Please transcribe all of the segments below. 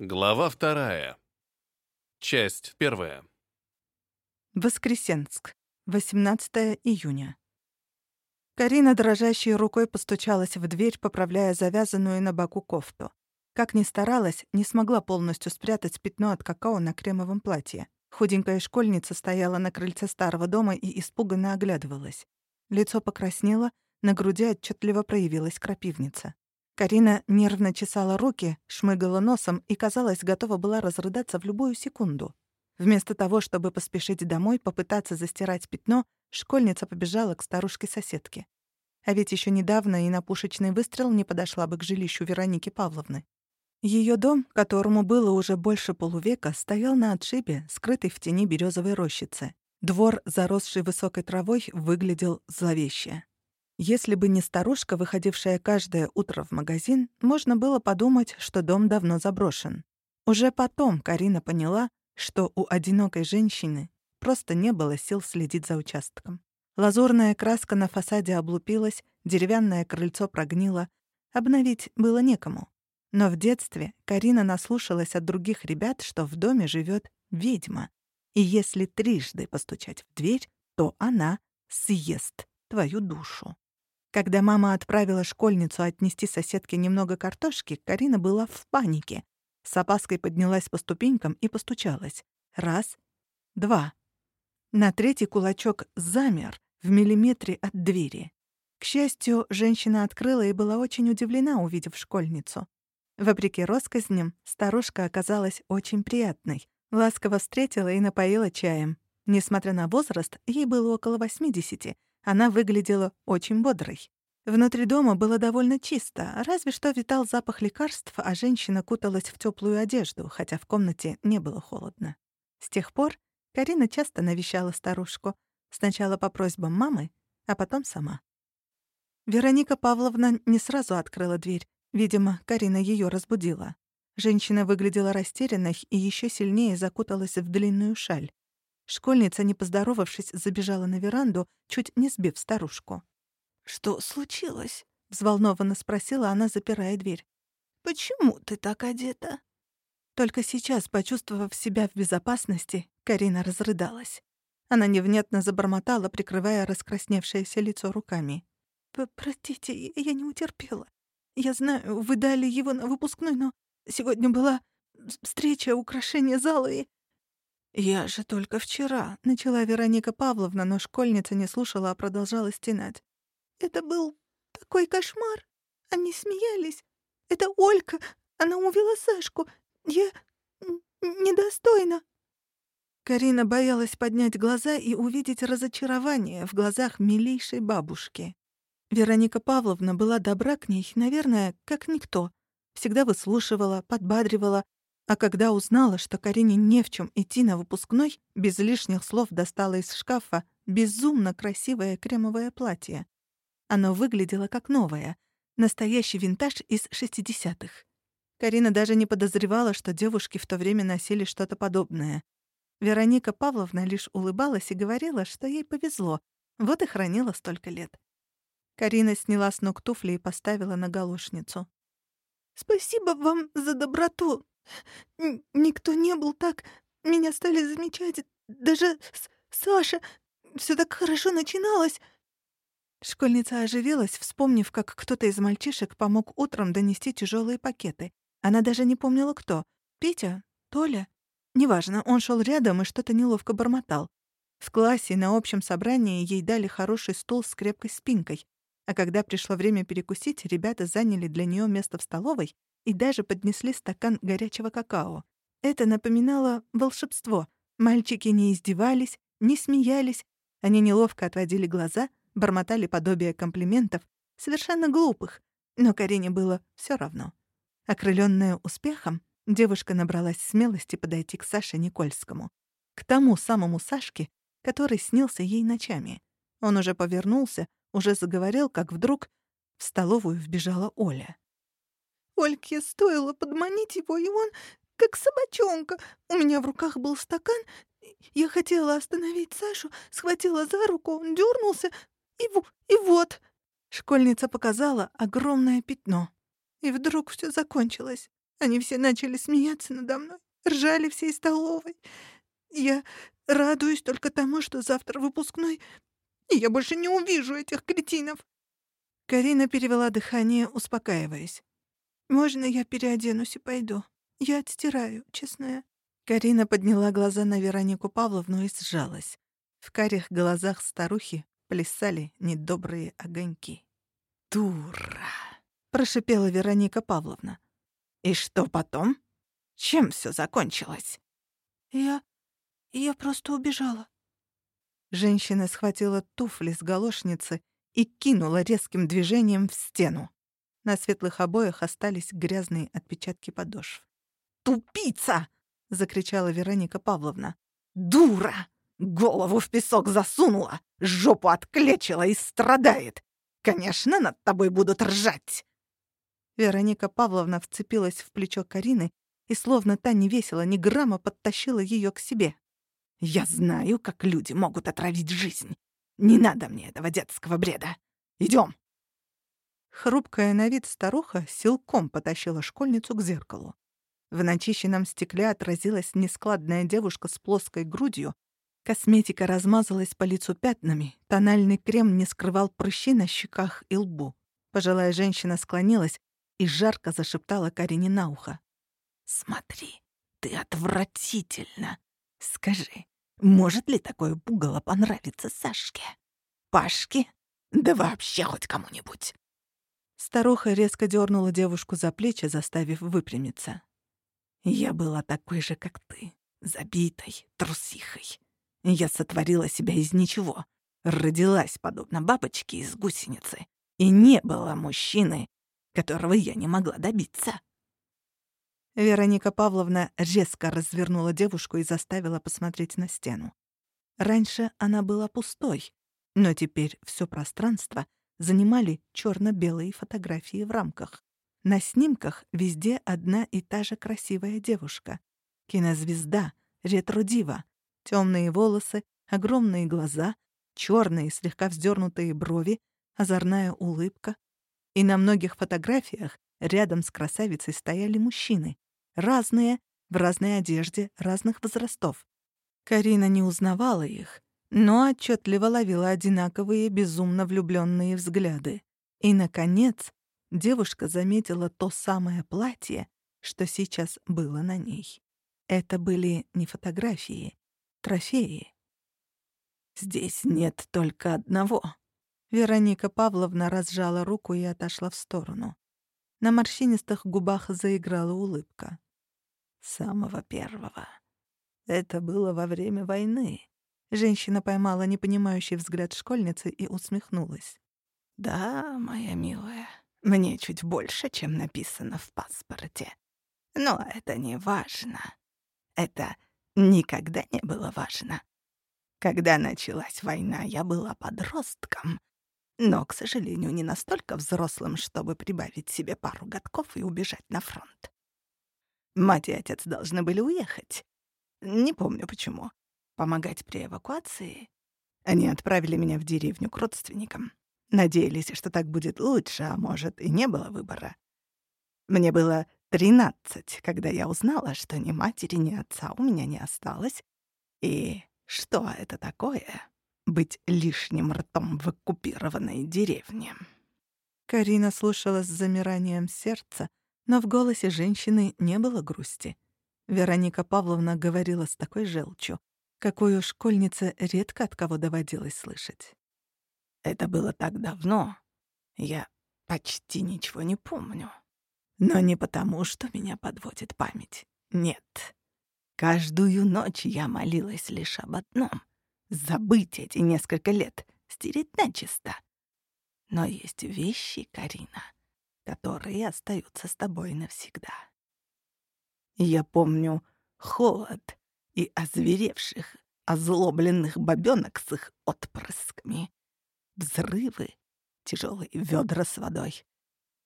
Глава вторая. Часть первая. Воскресенск. 18 июня. Карина дрожащей рукой постучалась в дверь, поправляя завязанную на боку кофту. Как ни старалась, не смогла полностью спрятать пятно от какао на кремовом платье. Худенькая школьница стояла на крыльце старого дома и испуганно оглядывалась. Лицо покраснело, на груди отчетливо проявилась крапивница. Карина нервно чесала руки, шмыгала носом и, казалось, готова была разрыдаться в любую секунду. Вместо того, чтобы поспешить домой, попытаться застирать пятно, школьница побежала к старушке-соседке. А ведь еще недавно и на пушечный выстрел не подошла бы к жилищу Вероники Павловны. Ее дом, которому было уже больше полувека, стоял на отшибе, скрытый в тени березовой рощицы. Двор, заросший высокой травой, выглядел зловеще. Если бы не старушка, выходившая каждое утро в магазин, можно было подумать, что дом давно заброшен. Уже потом Карина поняла, что у одинокой женщины просто не было сил следить за участком. Лазурная краска на фасаде облупилась, деревянное крыльцо прогнило. Обновить было некому. Но в детстве Карина наслушалась от других ребят, что в доме живет ведьма. И если трижды постучать в дверь, то она съест твою душу. Когда мама отправила школьницу отнести соседке немного картошки, Карина была в панике. С опаской поднялась по ступенькам и постучалась. Раз, два. На третий кулачок замер в миллиметре от двери. К счастью, женщина открыла и была очень удивлена, увидев школьницу. Вопреки россказням, старушка оказалась очень приятной. Ласково встретила и напоила чаем. Несмотря на возраст, ей было около 80, она выглядела очень бодрой. Внутри дома было довольно чисто, разве что витал запах лекарств, а женщина куталась в теплую одежду, хотя в комнате не было холодно. С тех пор Карина часто навещала старушку, сначала по просьбам мамы, а потом сама. Вероника Павловна не сразу открыла дверь. Видимо, Карина ее разбудила. Женщина выглядела растерянной и еще сильнее закуталась в длинную шаль. Школьница, не поздоровавшись, забежала на веранду, чуть не сбив старушку. «Что случилось?» — взволнованно спросила она, запирая дверь. «Почему ты так одета?» Только сейчас, почувствовав себя в безопасности, Карина разрыдалась. Она невнятно забормотала, прикрывая раскрасневшееся лицо руками. «Простите, я не утерпела. Я знаю, вы дали его на выпускной, но сегодня была встреча, украшение зала и...» «Я же только вчера», — начала Вероника Павловна, но школьница не слушала, а продолжала стенать. «Это был такой кошмар. Они смеялись. Это Олька. Она увела Сашку. Я недостойна». Карина боялась поднять глаза и увидеть разочарование в глазах милейшей бабушки. Вероника Павловна была добра к ней, наверное, как никто. Всегда выслушивала, подбадривала, а когда узнала, что Карине не в чем идти на выпускной, без лишних слов достала из шкафа безумно красивое кремовое платье. Оно выглядело как новое, настоящий винтаж из 60-х. Карина даже не подозревала, что девушки в то время носили что-то подобное. Вероника Павловна лишь улыбалась и говорила, что ей повезло, вот и хранила столько лет. Карина сняла с ног туфли и поставила на галошницу. «Спасибо вам за доброту, Никто не был так. Меня стали замечать. Даже Саша. Все так хорошо начиналось. Школьница оживилась, вспомнив, как кто-то из мальчишек помог утром донести тяжелые пакеты. Она даже не помнила, кто. Петя? Толя? Неважно, он шел рядом и что-то неловко бормотал. В классе на общем собрании ей дали хороший стул с крепкой спинкой, а когда пришло время перекусить, ребята заняли для нее место в столовой и даже поднесли стакан горячего какао. Это напоминало волшебство. Мальчики не издевались, не смеялись, они неловко отводили глаза, бормотали подобие комплиментов, совершенно глупых, но Карине было все равно. Окрыленная успехом, девушка набралась смелости подойти к Саше Никольскому, к тому самому Сашке, который снился ей ночами. Он уже повернулся, уже заговорил, как вдруг в столовую вбежала Оля. Ольке стоило подманить его, и он, как собачонка. У меня в руках был стакан. Я хотела остановить Сашу, схватила за руку, он дернулся, и, и вот. Школьница показала огромное пятно. И вдруг все закончилось. Они все начали смеяться надо мной, ржали всей столовой. Я радуюсь только тому, что завтра выпускной, и я больше не увижу этих кретинов. Карина перевела дыхание, успокаиваясь. «Можно я переоденусь и пойду? Я отстираю, честная». Карина подняла глаза на Веронику Павловну и сжалась. В карих глазах старухи плясали недобрые огоньки. «Дура!» — прошипела Вероника Павловна. «И что потом? Чем все закончилось?» «Я... я просто убежала». Женщина схватила туфли с галошницы и кинула резким движением в стену. На светлых обоях остались грязные отпечатки подошв. «Тупица!» — закричала Вероника Павловна. «Дура! Голову в песок засунула, жопу отклечила и страдает. Конечно, над тобой будут ржать!» Вероника Павловна вцепилась в плечо Карины и, словно та не весила ни грамма, подтащила ее к себе. «Я знаю, как люди могут отравить жизнь. Не надо мне этого детского бреда. Идем. Хрупкая на вид старуха силком потащила школьницу к зеркалу. В начищенном стекле отразилась нескладная девушка с плоской грудью. Косметика размазалась по лицу пятнами, тональный крем не скрывал прыщи на щеках и лбу. Пожилая женщина склонилась и жарко зашептала Карине на ухо. «Смотри, ты отвратительно. Скажи, может ли такое пугало понравиться Сашке? Пашке? Да вообще хоть кому-нибудь!» Старуха резко дернула девушку за плечи, заставив выпрямиться. Я была такой же, как ты, забитой, трусихой. Я сотворила себя из ничего, родилась подобно бабочке из гусеницы, и не было мужчины, которого я не могла добиться. Вероника Павловна резко развернула девушку и заставила посмотреть на стену. Раньше она была пустой, но теперь все пространство занимали черно белые фотографии в рамках. На снимках везде одна и та же красивая девушка. Кинозвезда, ретро-дива. Темные волосы, огромные глаза, черные слегка вздернутые брови, озорная улыбка. И на многих фотографиях рядом с красавицей стояли мужчины. Разные, в разной одежде, разных возрастов. Карина не узнавала их, но отчетливо ловила одинаковые безумно влюбленные взгляды. И, наконец, девушка заметила то самое платье, что сейчас было на ней. Это были не фотографии, трофеи. «Здесь нет только одного». Вероника Павловна разжала руку и отошла в сторону. На морщинистых губах заиграла улыбка. «Самого первого. Это было во время войны». Женщина поймала непонимающий взгляд школьницы и усмехнулась. «Да, моя милая, мне чуть больше, чем написано в паспорте. Но это не важно. Это никогда не было важно. Когда началась война, я была подростком, но, к сожалению, не настолько взрослым, чтобы прибавить себе пару годков и убежать на фронт. Мать и отец должны были уехать. Не помню почему. Помогать при эвакуации. Они отправили меня в деревню к родственникам. Надеялись, что так будет лучше, а может, и не было выбора. Мне было тринадцать, когда я узнала, что ни матери, ни отца у меня не осталось. И что это такое — быть лишним ртом в оккупированной деревне? Карина слушала с замиранием сердца, но в голосе женщины не было грусти. Вероника Павловна говорила с такой желчью, какую школьница редко от кого доводилось слышать. Это было так давно. Я почти ничего не помню. Но не потому, что меня подводит память. Нет. Каждую ночь я молилась лишь об одном — забыть эти несколько лет, стереть начисто. Но есть вещи, Карина, которые остаются с тобой навсегда. Я помню холод и озверевших, озлобленных бабёнок с их отпрысками взрывы, тяжелые ведра с водой.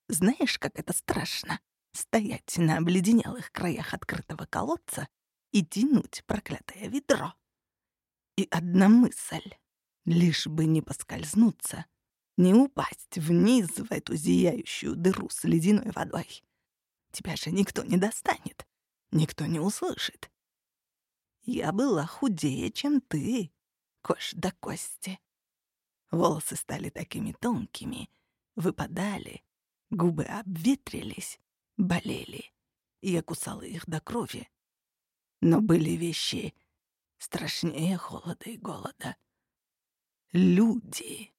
Знаешь, как это страшно — стоять на обледенелых краях открытого колодца и тянуть проклятое ведро. И одна мысль — лишь бы не поскользнуться, не упасть вниз в эту зияющую дыру с ледяной водой. Тебя же никто не достанет, никто не услышит. Я была худее, чем ты, кожа до кости. Волосы стали такими тонкими, выпадали, губы обветрились, болели. Я кусала их до крови. Но были вещи страшнее холода и голода. Люди.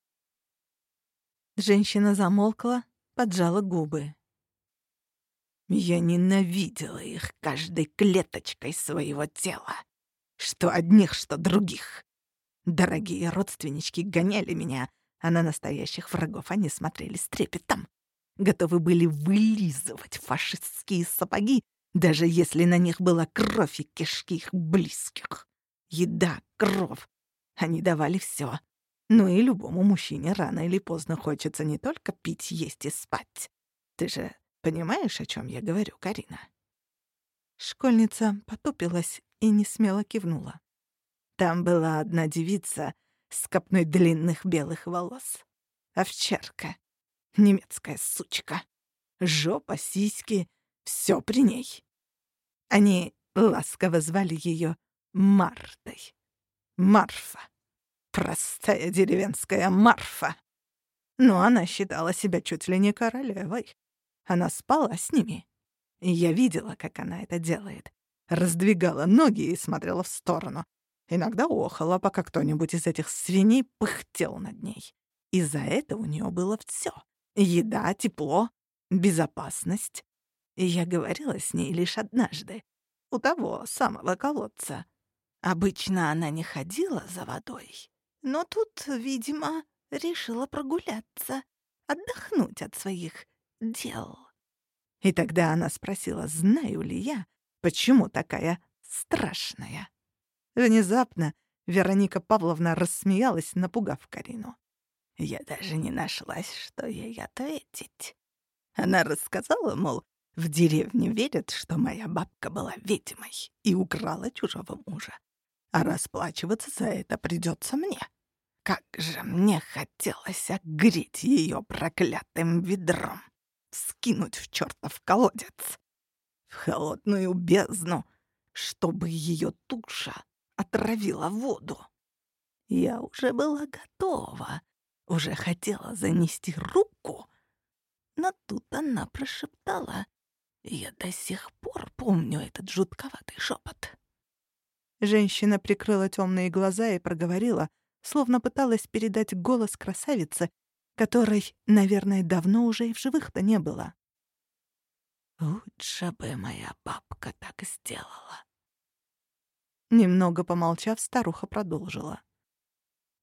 Женщина замолкла, поджала губы. Я ненавидела их каждой клеточкой своего тела. Что одних, что других. Дорогие родственнички гоняли меня, а на настоящих врагов они смотрели с трепетом. Готовы были вылизывать фашистские сапоги, даже если на них была кровь и кишки их близких. Еда, кровь. Они давали все. Ну и любому мужчине рано или поздно хочется не только пить, есть и спать. Ты же понимаешь, о чем я говорю, Карина? Школьница потупилась и не смело кивнула. Там была одна девица с копной длинных белых волос. Овчарка. Немецкая сучка. Жопа, сиськи — все при ней. Они ласково звали ее Мартой. Марфа. Простая деревенская Марфа. Но она считала себя чуть ли не королевой. Она спала с ними. И я видела, как она это делает. Раздвигала ноги и смотрела в сторону. Иногда охала, пока кто-нибудь из этих свиней пыхтел над ней. И за это у нее было все: Еда, тепло, безопасность. И я говорила с ней лишь однажды. У того самого колодца. Обычно она не ходила за водой. Но тут, видимо, решила прогуляться, отдохнуть от своих дел. И тогда она спросила, знаю ли я, почему такая страшная. Внезапно Вероника Павловна рассмеялась, напугав Карину. Я даже не нашлась, что ей ответить. Она рассказала, мол, в деревне верят, что моя бабка была ведьмой и украла чужого мужа. А расплачиваться за это придется мне. Как же мне хотелось огреть ее проклятым ведром, скинуть в чертов колодец, в холодную бездну, чтобы ее туша отравила воду. Я уже была готова, уже хотела занести руку, но тут она прошептала. Я до сих пор помню этот жутковатый шепот. Женщина прикрыла темные глаза и проговорила — словно пыталась передать голос красавицы, которой, наверное, давно уже и в живых-то не было. «Лучше бы моя бабка так сделала». Немного помолчав, старуха продолжила.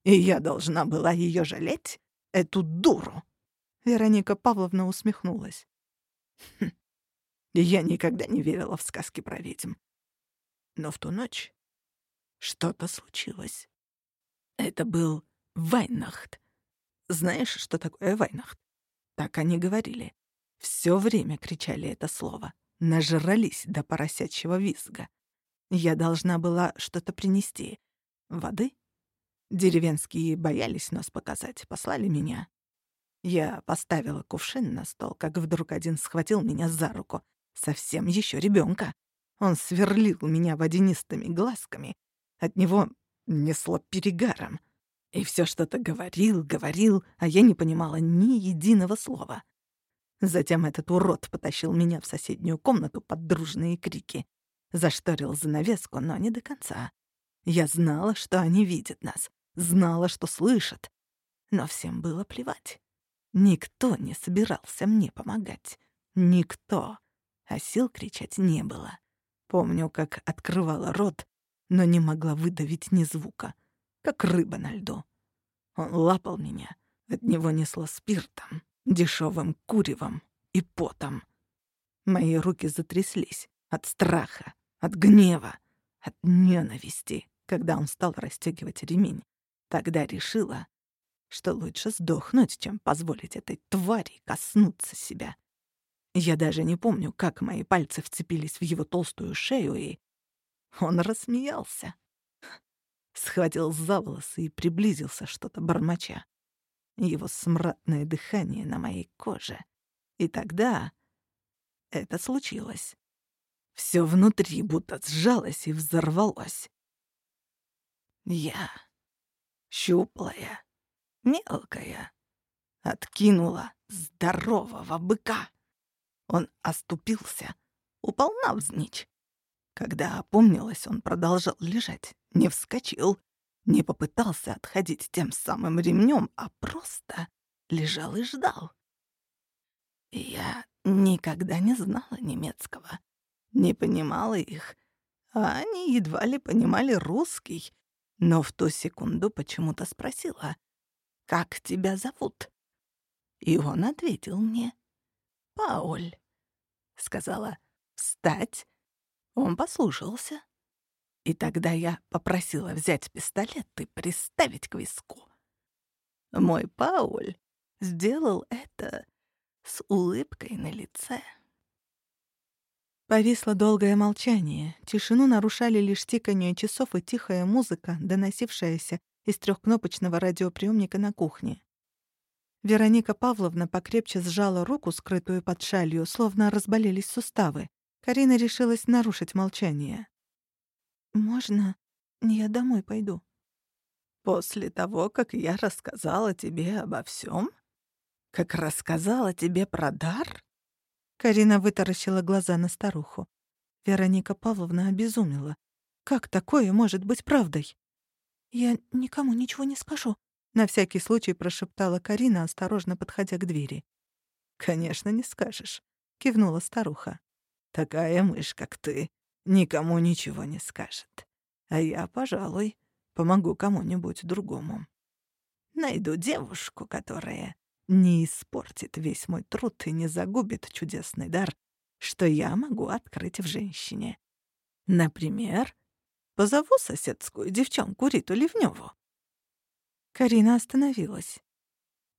«И я должна была ее жалеть, эту дуру!» Вероника Павловна усмехнулась. Хм. Я никогда не верила в сказки про ведьм. Но в ту ночь что-то случилось. Это был Вайнахт. Знаешь, что такое Вайнахт? Так они говорили. Все время кричали это слово. Нажрались до поросячьего визга. Я должна была что-то принести. Воды? Деревенские боялись нас показать, послали меня. Я поставила кувшин на стол, как вдруг один схватил меня за руку. Совсем еще ребенка. Он сверлил меня водянистыми глазками. От него несло перегаром. И все что-то говорил, говорил, а я не понимала ни единого слова. Затем этот урод потащил меня в соседнюю комнату под дружные крики. Зашторил занавеску, но не до конца. Я знала, что они видят нас, знала, что слышат. Но всем было плевать. Никто не собирался мне помогать. Никто. А сил кричать не было. Помню, как открывала рот, но не могла выдавить ни звука, как рыба на льду. Он лапал меня, от него несло спиртом, дешевым куревом и потом. Мои руки затряслись от страха, от гнева, от ненависти, когда он стал расстегивать ремень. Тогда решила, что лучше сдохнуть, чем позволить этой твари коснуться себя. Я даже не помню, как мои пальцы вцепились в его толстую шею и он рассмеялся. Схватил за волосы и приблизился, что-то бормоча. Его смрадное дыхание на моей коже. И тогда это случилось. Все внутри будто сжалось и взорвалось. Я, щуплая, мелкая, откинула здорового быка. Он оступился, упал навзничь. Когда опомнилась, он продолжал лежать, не вскочил, не попытался отходить тем самым ремнем, а просто лежал и ждал. Я никогда не знала немецкого, не понимала их, а они едва ли понимали русский, но в ту секунду почему-то спросила, «Как тебя зовут?» И он ответил мне, «Пауль». Сказала, «Встать». Он послушался. И тогда я попросила взять пистолет и приставить к виску. Мой Пауль сделал это с улыбкой на лице. Повисло долгое молчание. Тишину нарушали лишь тиканье часов и тихая музыка, доносившаяся из трехкнопочного радиоприемника на кухне. Вероника Павловна покрепче сжала руку, скрытую под шалью, словно разболелись суставы. Карина решилась нарушить молчание. «Можно я домой пойду?» «После того, как я рассказала тебе обо всем, Как рассказала тебе про дар?» Карина вытаращила глаза на старуху. Вероника Павловна обезумела. «Как такое может быть правдой?» «Я никому ничего не скажу», — на всякий случай прошептала Карина, осторожно подходя к двери. «Конечно, не скажешь», — кивнула старуха. «Такая мышь, как ты, никому ничего не скажет. А я, пожалуй, помогу кому-нибудь другому. Найду девушку, которая не испортит весь мой труд и не загубит чудесный дар, что я могу открыть в женщине. Например, позову соседскую девчонку Риту Ливнёву. Карина остановилась.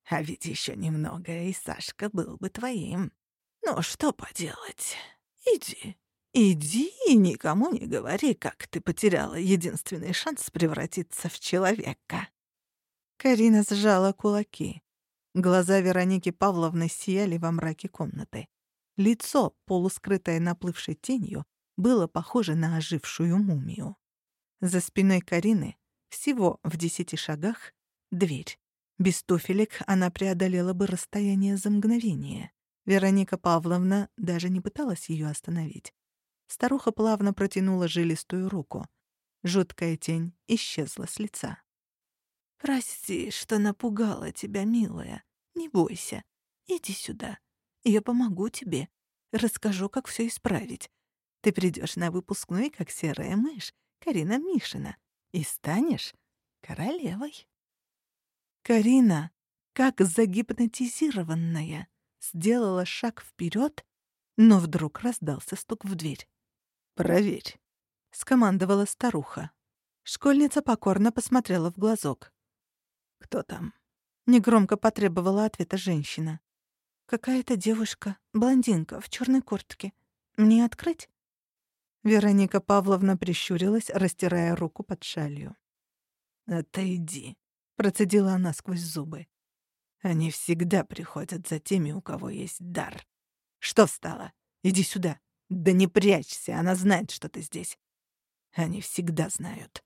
А ведь еще немного, и Сашка был бы твоим. Ну, что поделать? Иди, иди и никому не говори, как ты потеряла единственный шанс превратиться в человека. Карина сжала кулаки. Глаза Вероники Павловны сияли во мраке комнаты. Лицо, полускрытое наплывшей тенью, было похоже на ожившую мумию. За спиной Карины, всего в десяти шагах, дверь. Без туфелек она преодолела бы расстояние за мгновение. Вероника Павловна даже не пыталась ее остановить. Старуха плавно протянула жилистую руку. Жуткая тень исчезла с лица. «Прости, что напугала тебя, милая. Не бойся. Иди сюда. Я помогу тебе. Расскажу, как все исправить. Ты придешь на выпускной, как серая мышь, Карина Мишина, и станешь королевой». Карина, как загипнотизированная, сделала шаг вперед, но вдруг раздался стук в дверь. «Проверь», — скомандовала старуха. Школьница покорно посмотрела в глазок. «Кто там?» — негромко потребовала ответа женщина. «Какая-то девушка, блондинка, в черной куртке. Мне открыть?» Вероника Павловна прищурилась, растирая руку под шалью. «Отойди», — процедила она сквозь зубы. «Они всегда приходят за теми, у кого есть дар. Что встала? Иди сюда. Да не прячься, она знает, что ты здесь. Они всегда знают.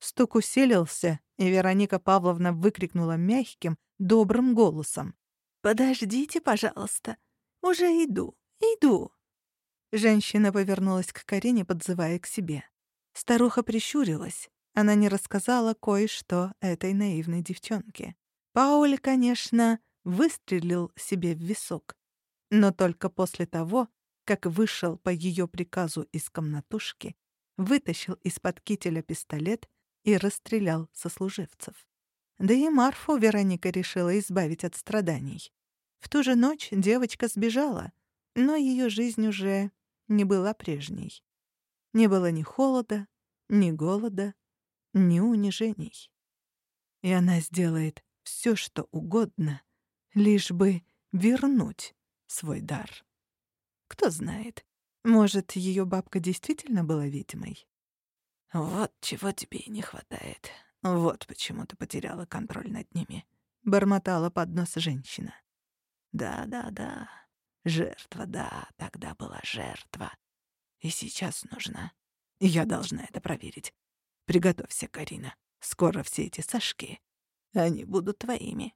Стук усилился, и Вероника Павловна выкрикнула мягким, добрым голосом. «Подождите, пожалуйста. Уже иду, иду». Женщина повернулась к Карине, подзывая к себе. Старуха прищурилась. Она не рассказала кое-что этой наивной девчонке. Пауль, конечно, выстрелил себе в висок. Но только после того, как вышел по ее приказу из комнатушки, вытащил из-под кителя пистолет и расстрелял сослуживцев. Да и Марфу Вероника решила избавить от страданий. В ту же ночь девочка сбежала, но ее жизнь уже не была прежней. Не было ни холода, ни голода, ни унижений. И она сделает все, что угодно, лишь бы вернуть свой дар. Кто знает, может, ее бабка действительно была ведьмой? «Вот чего тебе и не хватает. Вот почему ты потеряла контроль над ними», — бормотала под нос женщина. «Да-да-да. Жертва, да, тогда была жертва. И сейчас нужна. Я должна это проверить. Приготовься, Карина. Скоро все эти Сашки, они будут твоими.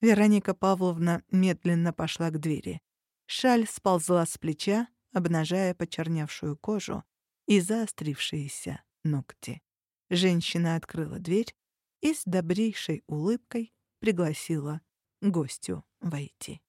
Вероника Павловна медленно пошла к двери. Шаль сползла с плеча, обнажая почерневшую кожу и заострившиеся ногти. Женщина открыла дверь и с добрейшей улыбкой пригласила гостю войти.